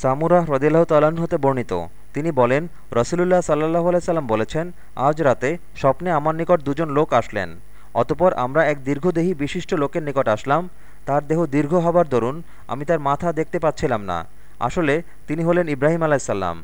সামুরাহ রদিল্লাহ তালাহ হতে বর্ণিত। তিনি বলেন, রসুলুল্লাহ সাল্লাহ সাল্লাম বলেছেন, আজ রাতে স্বপ্নে আমার নিকট দুজন লোক আসলেন। অতপর আমরা এক দীর্ঘদেহী বিশিষ্ট লোকের নিকট আসলাম। তার দেহ দীর্ঘ হবার দরুন আমি তার মাথা দেখতে পাচ্ছিলাম না। আসলে তিনি হলেন ইব্রাহিম আলাইসাল্লাম